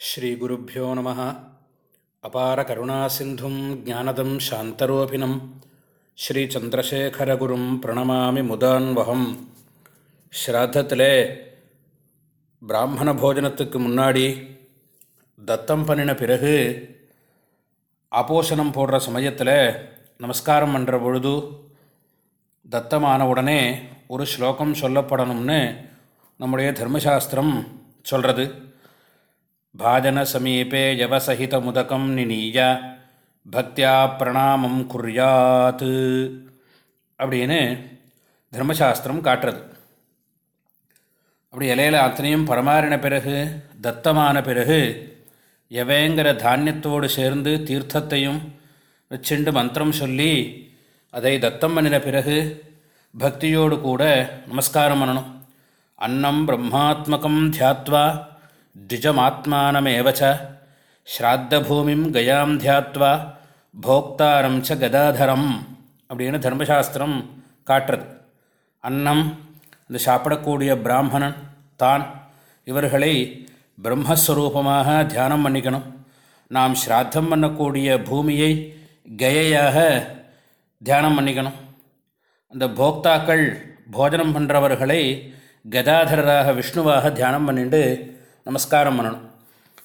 ஸ்ரீகுருப்போ நம. அபார கருணா சிந்தும் ஜானதம் சாந்தரூபிணம். ஸ்ரீச்சந்திரசேகரகுரும் பிரணமாமி முதான்வகம். ஸ்ராத்தத்தில் பிராமண போஜனத்துக்கு முன்னாடி தத்தம் பண்ணின பிறகு ஆபோஷணம் போடுற சமயத்தில் நமஸ்காரம் பண்ணுற பொழுது தத்தமான உடனே ஒரு ஸ்லோகம் சொல்லப்படணும்னு நம்முடைய தர்மசாஸ்திரம் சொல்கிறது பாஜன சமீபே யவசகித நினீய பக்தியா பிரணாமம் குர்யாத் அப்படின்னு தர்மசாஸ்திரம் காட்டுறது. அப்படி இலையில் அத்தனையும் பரமாறின பிறகு தத்தமான பிறகு எவேங்கிற தானியத்தோடு சேர்ந்து தீர்த்தத்தையும் வச்சுண்டு மந்திரம் சொல்லி அதை தத்தம் பண்ணின பிறகு பக்தியோடு கூட நமஸ்காரம் பண்ணணும். அன்னம் பிரம்மாத்மகம் தியாத்வா द्विजमात्मानमेव च ஸ்ராத்தபூமிம் கயாம் தியாத்வா போக்தாரம் ச கதாதரம் அப்படின்னு தர்மசாஸ்திரம் காட்டுறது அன்னம் இந்த சாப்பிடக்கூடிய பிராமணன் தான் இவர்களை பிரம்மஸ்வரூபமாக தியானம் பண்ணிக்கணும் நாம் ஸ்ராத்தம் பண்ணக்கூடிய பூமியை கயையாக தியானம் பண்ணிக்கணும் அந்த போக்தாக்கள் போஜனம் பண்ணுறவர்களை கதாதரராக விஷ்ணுவாக தியானம் பண்ணிட்டு நமஸ்காரம் பண்ணணும்.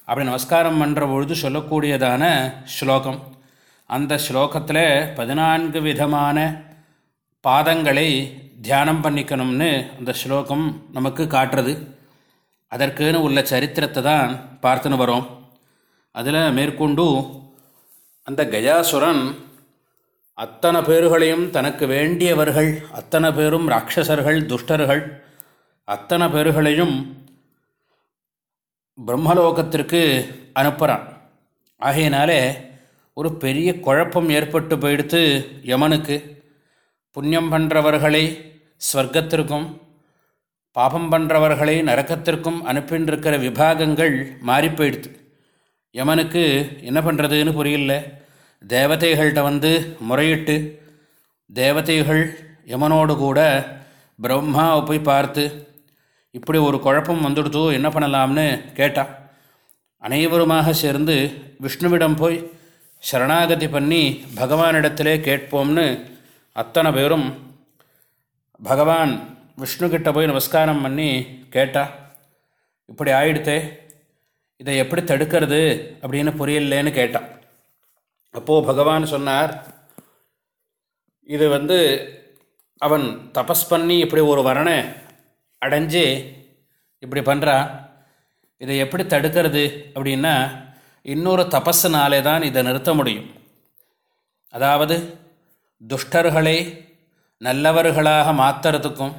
அப்படி நமஸ்காரம் பண்ணுற பொழுது சொல்லக்கூடியதான ஸ்லோகம். அந்த ஸ்லோகத்தில் பதினான்கு விதமான பாதங்களை தியானம் பண்ணிக்கணும்னு அந்த ஸ்லோகம் நமக்கு காட்டுறது. அதற்குன்னு உள்ள சரித்திரத்தை தான் பார்த்துன்னு வரோம். அதில் மேற்கொண்டு அந்த கஜாசுரன் அத்தனை பேர்களையும் தனக்கு வேண்டியவர்கள் அத்தனை பேரும் ராட்சசர்கள் துஷ்டர்கள் அத்தனை பேர்களையும் பிரம்மலோகத்திற்கு அனுப்புகிறான் ஆகையினாலே ஒரு பெரிய குழப்பம் ஏற்பட்டு போயிடுத்து யமனுக்கு. புண்ணியம் பண்ணுறவர்களை ஸ்வர்க்கத்திற்கும் பாபம் பண்ணுறவர்களை நரக்கத்திற்கும் அனுப்பின்றிருக்கிற விபாகங்கள் மாறி போயிடுது யமனுக்கு என்ன பண்ணுறதுன்னு புரியல. தேவதைகள்கிட்ட வந்து முறையிட்டு தேவதைகள் யமனோடு கூட பிரம்மாவை போய் பார்த்து இப்படி ஒரு குழப்பம் வந்துடுதோ என்ன பண்ணலாம்னு கேட்டா அனைவருமாக சேர்ந்து விஷ்ணுவிடம் போய் சரணாகதி பண்ணி பகவானிடத்திலே கேட்போம்னு அத்தனை பேரும் பகவான் விஷ்ணுக்கிட்ட போய் நமஸ்காரம் பண்ணி கேட்டா இப்படி ஆயிடுத்தே இதை எப்படி தடுக்கிறது அப்படின்னு புரியலேன்னு கேட்டான் அப்போது பகவான் சொன்னார் இது வந்து அவன் தபஸ் பண்ணி இப்படி ஒரு வரனை அடைஞ்சு இப்படி பண்ணுறா இதை எப்படி தடுக்கிறது அப்படின்னா இன்னொரு தபஸுனாலே தான் இதை நிறுத்த முடியும். அதாவது துஷ்டர்களை நல்லவர்களாக மாற்றுறதுக்கும்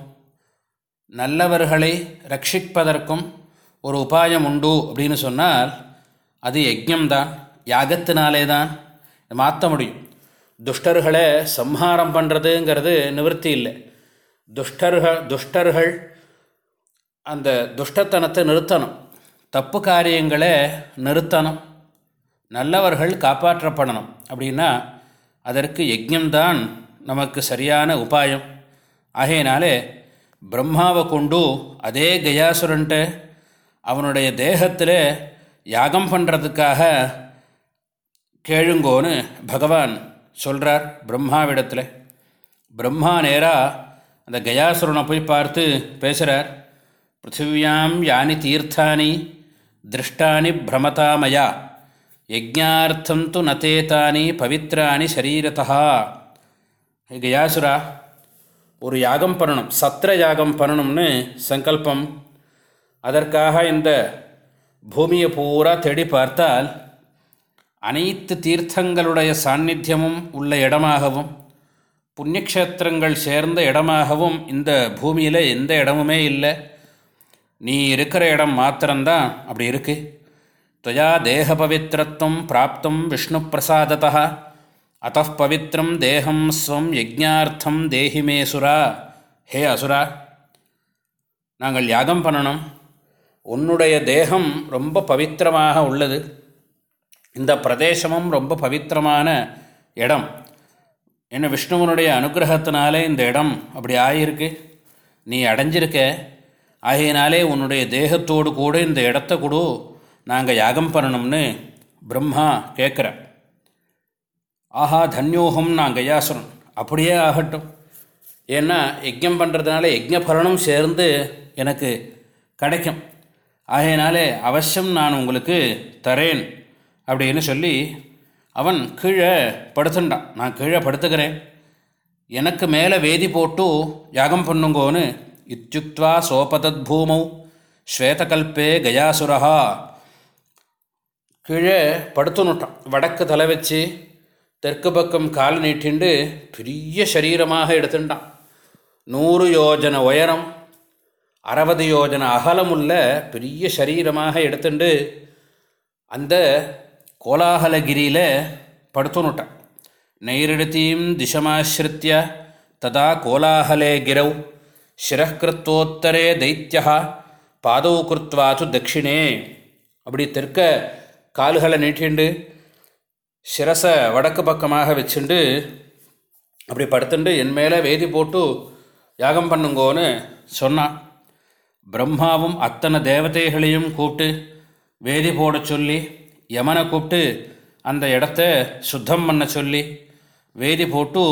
நல்லவர்களை ரட்சிப்பதற்கும் ஒரு உபாயம் உண்டு அப்படின்னு சொன்னால் அது யஜ்யம்தான் யாகத்தினாலே தான் மாற்ற முடியும். துஷ்டர்களை சம்ஹாரம் பண்ணுறதுங்கிறது நிவர்த்தி இல்லை. துஷ்டர்கள் துஷ்டர்கள் அந்த துஷ்டத்தனத்தை நிறுத்தணும். தப்பு காரியங்களை நிறுத்தணும். நல்லவர்கள் காப்பாற்றப்படணும். அப்படின்னா அதற்கு யஜ்யம்தான் நமக்கு சரியான உபாயம். ஆகையினாலே பிரம்மாவை கொண்டு அதே கயாசுரன்ட்டு அவனுடைய தேகத்தில் யாகம் பண்ணுறதுக்காக கேளுங்கோன்னு பகவான் சொல்கிறார் பிரம்மாவிடத்தில். பிரம்மா நேராக அந்த கயாசுரனை போய் பார்த்து பேசுகிறார் பிருத்திவியாம் யானி தீர்த்தானி திருஷ்டானி பிரமதாமயா யஜ்ஞார்த்தம் து நதேதானி பவித்ராணி சரீரதா கயாசுரா ஒரு யாகம் பண்ணணும் சத்திர யாகம் பண்ணணும்னு சங்கல்பம். அதற்காக இந்த பூமியை பூரா தேடி பார்த்தால் அனைத்து தீர்த்தங்களுடைய சாநித்தியமும் உள்ள இடமாகவும் புண்ணியக்ஷேத்திரங்கள் சேர்ந்த இடமாகவும் இந்த பூமியில் எந்த இடமுமே இல்லை. நீ இருக்கிற இடம் மாத்திரம்தான் அப்படி இருக்கு. துவயா தேக பவித்திரத்துவம் பிராப்தம் விஷ்ணு பிரசாதத்தா அத்த பவித்திரம் தேகம் ஸ்வம் யஜ்ஞார்த்தம் தேஹிமே சுரா ஹே அசுரா நாங்கள் யாகம் பண்ணணும்? உன்னுடைய தேகம் ரொம்ப பவித்திரமாக உள்ளது. இந்த பிரதேசமும் ரொம்ப பவித்திரமான இடம். என்ன விஷ்ணுவனுடைய அனுகிரகத்தினாலே இந்த இடம் அப்படி ஆகியிருக்கு நீ அடைஞ்சிருக்க. ஆகையினாலே உன்னுடைய தேகத்தோடு கூட இந்த இடத்த கொடு. நாங்கள் யாகம் பண்ணணும்னு பிரம்மா கேட்குற. ஆஹா தன்யோகம் நான் கயாசுரன் அப்படியே ஆகட்டும். ஏன்னா யஜ்யம் பண்ணுறதுனால யஜ்ய பலனும் சேர்ந்து எனக்கு கிடைக்கும். ஆகையினாலே அவசியம் நான் உங்களுக்கு தரேன் அப்படின்னு சொல்லி அவன் கீழே படுத்துண்டான் நான் கீழே படுத்துக்கிறேன் எனக்கு மேலே வேதி போட்டு யாகம் பண்ணுங்கோன்னு இத்தியுக்வா சோபதத் பூமௌ ஸ்வேதகல்பே கயாசுரஹா கீழே படுத்துனுட்டான் வடக்கு தலை வச்சு தெற்கு பக்கம் கால் நீட்டிண்டு பெரிய சரீரமாக எடுத்துட்டான். நூறு யோஜன உயரம் அறுபது யோஜன அகலமுள்ள பெரிய சரீரமாக எடுத்துண்டு அந்த கோலாகலகிரியில் படுத்துனுட்டான் நைரிடத்தீம் திசமாசிரித்திய ததா கோலாகலே கிரௌ. சிரக்கிருத்தோத்தரே தைத்தியா பாதவு கிருத்வாச்சு தட்சிணே அப்படி தெற்க கால்களை நீட்டிண்டு சிரசை வடக்கு பக்கமாக வச்சுண்டு அப்படி படுத்துண்டு என் மேலே வேதி போட்டு யாகம் பண்ணுங்கோன்னு சொன்னான். பிரம்மாவும் அத்தனை தேவதைகளையும் கூப்பிட்டு வேதி போட சொல்லி யமனை கூப்பிட்டு அந்த இடத்த சுத்தம் பண்ண சொல்லி வேதி போட்டு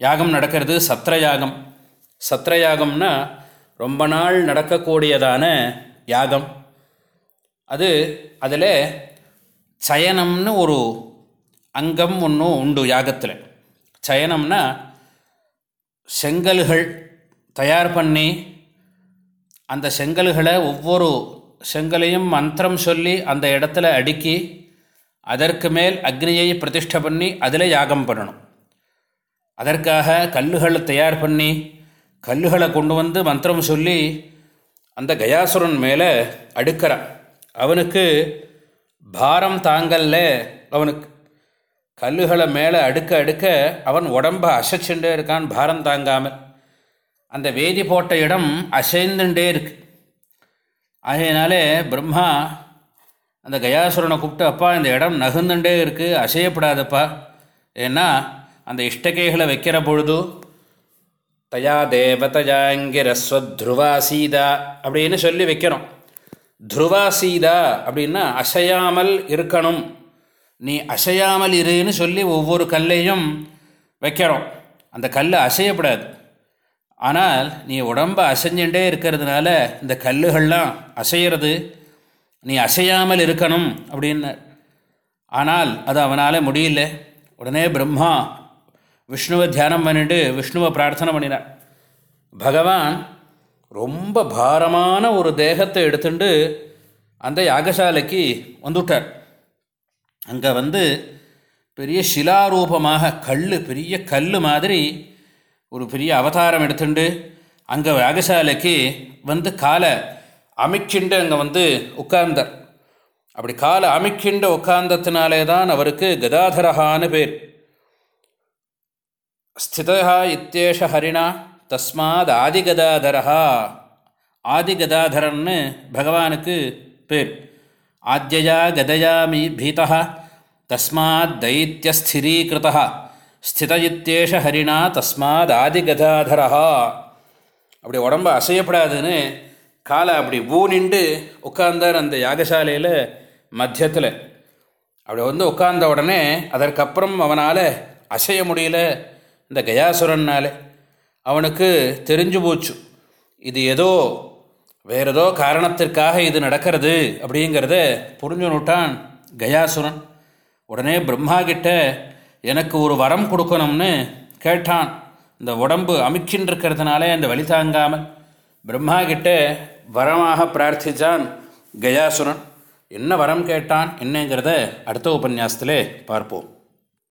யாகம் நடக்கிறது சத்திர யாகம் சத்திரயாகம்னா ரொம்ப நாள் நடக்கக்கூடியதான யாகம். அது அதில் சயனம்னு ஒரு அங்கம் ஒன்றும் உண்டு யாகத்தில். சயனம்னா செங்கல்கள் தயார் பண்ணி அந்த செங்கல்களை ஒவ்வொரு செங்கலையும் மந்திரம் சொல்லி அந்த இடத்துல அடுக்கி அதற்கு மேல் அக்னியை பிரதிஷ்டை பண்ணி அதில் யாகம் பண்ணணும். அதற்காக கல்லுகளை தயார் பண்ணி கல்லுகளை கொண்டு வந்து மந்திரம் சொல்லி அந்த கயாசுரன் மேலே அடுக்கிறான். அவனுக்கு பாரம் தாங்கல்ல. அவனுக்கு கல்லுகளை மேலே அடுக்க அடுக்க அவன் உடம்பை அசைச்சுட்டே இருக்கான் பாரம் தாங்காமல். அந்த வேதி போட்ட இடம் அசைந்துட்டே இருக்கு. ஆகையினாலே பிரம்மா அந்த கயாசுரனை கூப்பிட்டு அப்பா இந்த இடம் நகுந்துட்டே இருக்குது அசையப்படாதப்பா. ஏன்னா அந்த இஷ்டகைகளை வைக்கிற பொழுது தயா தேவதயாங்கிரஸ்வத்ருவாசீதா அப்படின்னு சொல்லி வைக்கிறோம் துருவாசீதா அப்படின்னா அசையாமல் இருக்கணும். நீ அசையாமல் இருன்னு சொல்லி ஒவ்வொரு கல்லையும் வைக்கிறோம் அந்த கல் அசையப்படாது. ஆனால் நீ உடம்ப அசைஞ்சுட்டே இருக்கிறதுனால இந்த கல்லுகள்லாம் அசையிறது. நீ அசையாமல் இருக்கணும் அப்படின்னு. ஆனால் அது அவனால் முடியல. உடனே பிரம்மா விஷ்ணுவை தியானம் பண்ணிட்டு விஷ்ணுவை பிரார்த்தனை பண்ணினார். பகவான் ரொம்ப பாரமான ஒரு தேகத்தை எடுத்துட்டு அந்த யாகசாலைக்கு வந்துவிட்டார் அங்கே வந்து பெரிய சிலாரூபமாக கல் பெரிய கல் மாதிரி ஒரு பெரிய அவதாரம் எடுத்துண்டு அங்கே யாகசாலைக்கு வந்து காலை அமைக்கிண்டு அங்கே வந்து உட்கார்ந்தார். அப்படி காலை அமைக்கிண்டு உட்கார்ந்ததுனாலே தான் அவருக்கு கதாதரஹான்னு பேர். ஸ்திதா இத்தேஷ ஹரிணா தஸ்மாத் ஆதிகதாதரஹா ஆதிகதாதரன்னு பகவானுக்கு பேர் ஆத்தியா கதையா மீ பீதா தஸ்மாத் தைத்தியஸ்திரீகிருதா ஸ்தித இத்தேஷ ஹரிணா தஸ்மாத் ஆதிகதாதரஹா அப்படி உடம்பு அசையப்படாதுன்னு காலை அப்படி ஊனிண்டு உட்கார்ந்தார் அந்த யாகசாலையில் மத்தியத்தில் அப்படி வந்து உட்கார்ந்த உடனே அதற்கப்புறம் அவனால் அசைய முடியல இந்த கயாசுரன்னாலே அவனுக்கு தெரிஞ்சு போச்சு. இது ஏதோ வேறு ஏதோ காரணத்திற்காக இது நடக்கிறது அப்படிங்கிறத புரிஞ்சுனுட்டான் கயாசுரன். உடனே பிரம்மா கிட்ட எனக்கு ஒரு வரம் கொடுக்கணும்னு கேட்டான். இந்த உடம்பு அமுக்கின்றிருக்கிறதுனால அந்த வழி தாங்காமல் பிரம்மா கிட்ட வரமாக பிரார்த்தித்தான் கயாசுரன். என்ன வரம் கேட்டான் என்னங்கிறத அடுத்த உபன்யாசத்திலே பார்ப்போம்.